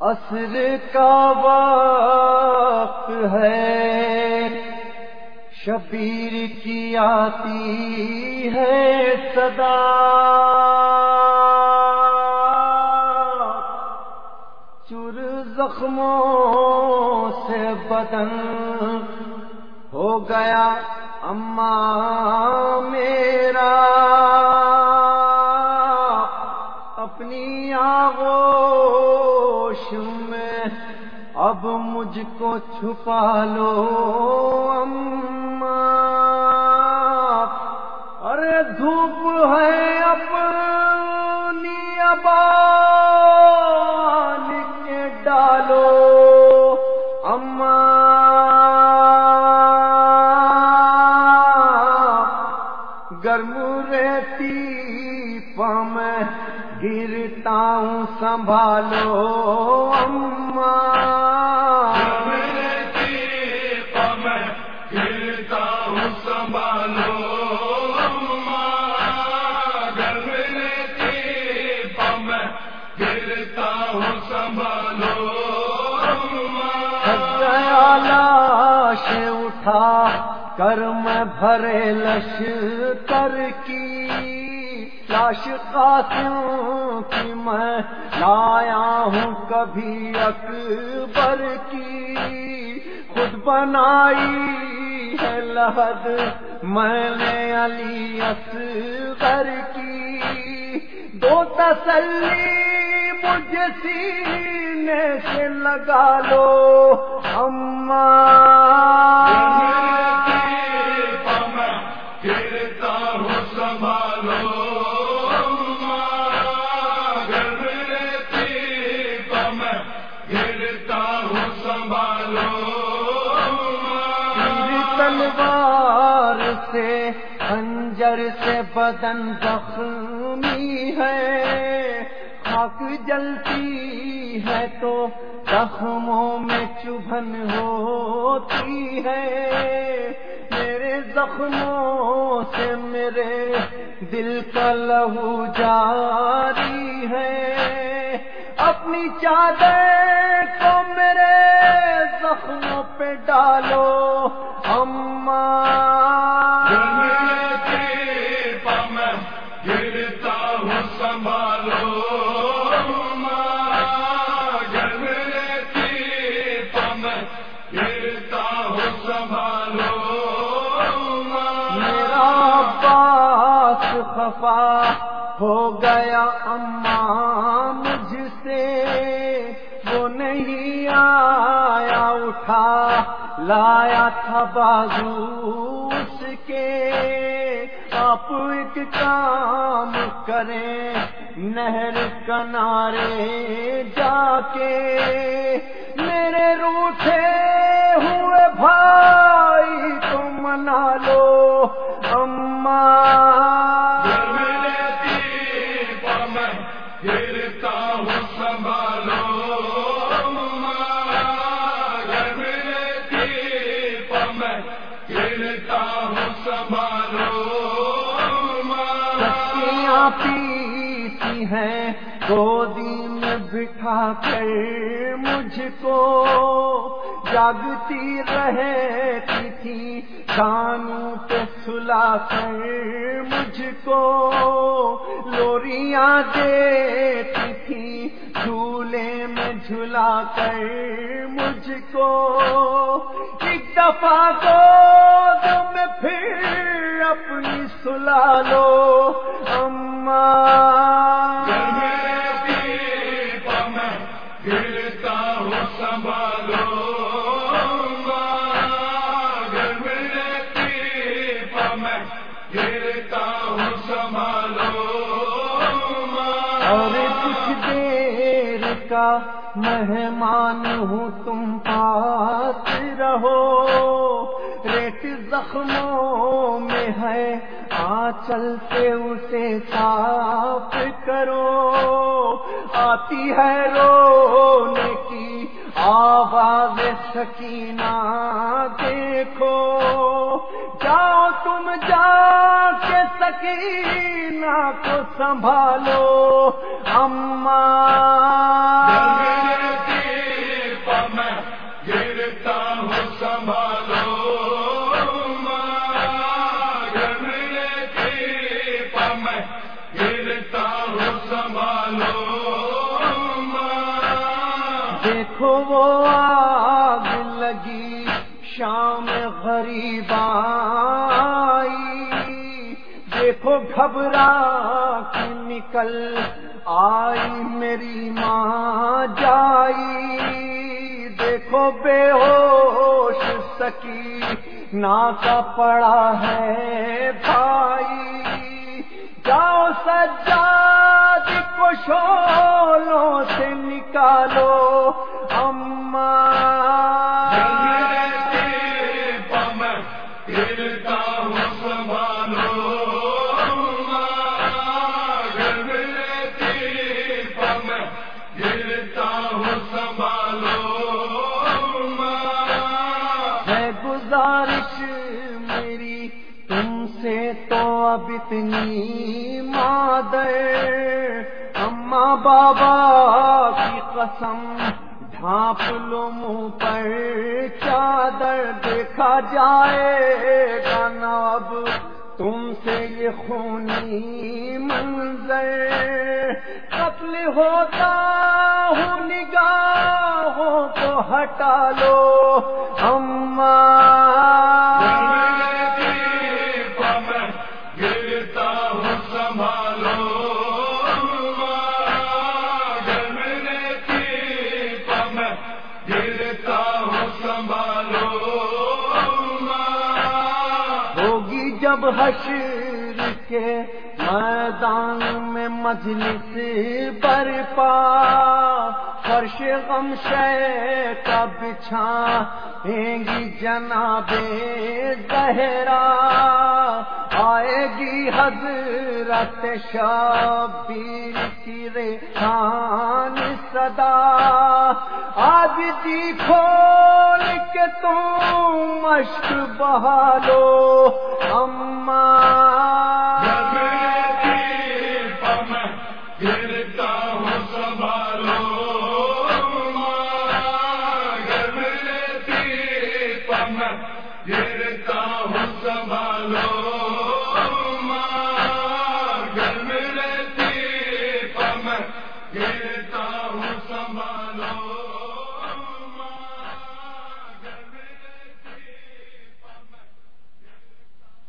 عصر کا وقت ہے۔ شبیر کی آتی ہے صدا۔ چر زخموں سے بدن ہو گیا۔ اماں میرا۔ مجھ کو چھپا لو ارے دھوپ ہے اپنی ابال کے ڈالو گرم رہتی پم گرتا ہوں، سنبھالو گرتا اٹھا کر میں بھرے لش کر کی۔ لاش قاسم کی میں لایا ہوں کبھی اکبر کی۔ خود بنائی ہے لحد میں نے علی اصغر کی۔ دو تسلی مجھے سینے سے لگا لو گرتا ہوں سنبھالو پم گرتا ہوں سنبھالو تلوار سے، خنجر سے بدن زخمی ہے۔ خاک جلتی ہے تو زخموں میں چبھن ہوتی ہے۔ میرے زخموں سے میرے دل کا لہو جاری ہے۔ اپنی چادر کو میرے زخموں پہ ڈالو پم گرتا خفا ہو گیا اماں مجھ سے۔ وہ نہیں آیا، اٹھا، لایا تھا بازو اس کے۔ آپ ایک کام کریں، نہر کنارے جا کے۔ میرے روٹھے ہوئے بھائی کو منا لو پم پیتی ہیں، گودی میں بٹھا کر مجھ کو جاگتی رہتی تھی، کانوں پہ سلا کر مجھ کو لوریاں دیتی تھی جھولے میں جھلا کر مجھ کو ایک دفعہ کو میں پھر اپنی سلا لو پم گرتا ہوں سنبھالو پم گرتا ہوں سنبھالو کچھ دیر کا مہمان ہوں تم پاس رہو۔ زخموں میں ہے آ چلتے اسے صاف کرو۔ آتی ہے رونے کی آواز، سکینہ دیکھو۔ جاؤ تم جا کے سکینہ کو سنبھالو۔ اما میں گرتا ہوں، سنبھالو۔ میں گرتا ہوں سنبھالو دیکھو وہ آگ لگی، شام غریب آئی۔ دیکھو گھبرا کے نکل، آئی میری ماں جائی۔ دیکھو بے ہوش سکی نا کا پڑا ہے بھائی۔ شولوں سے نکالو اما۔ ہوں میں گزارش میری تم سے تو اب اتنی مادر۔ اما بابا کی قسم، ڈھانپ لو منہ پر، چادر دیکھا جائے گا نا اب۔ تم سے یہ خونی منظر قتل ہوتا ہوں نگاہوں کو ہٹا لو۔ اما جب حشر کے میدان میں مجلس برپا، فرش غم شے کا بچھا گی جناب زہرا۔ آئے گی حضرت شبیر کی ریحان صدا۔ آج جی کھول کے تم مشک بہالو اما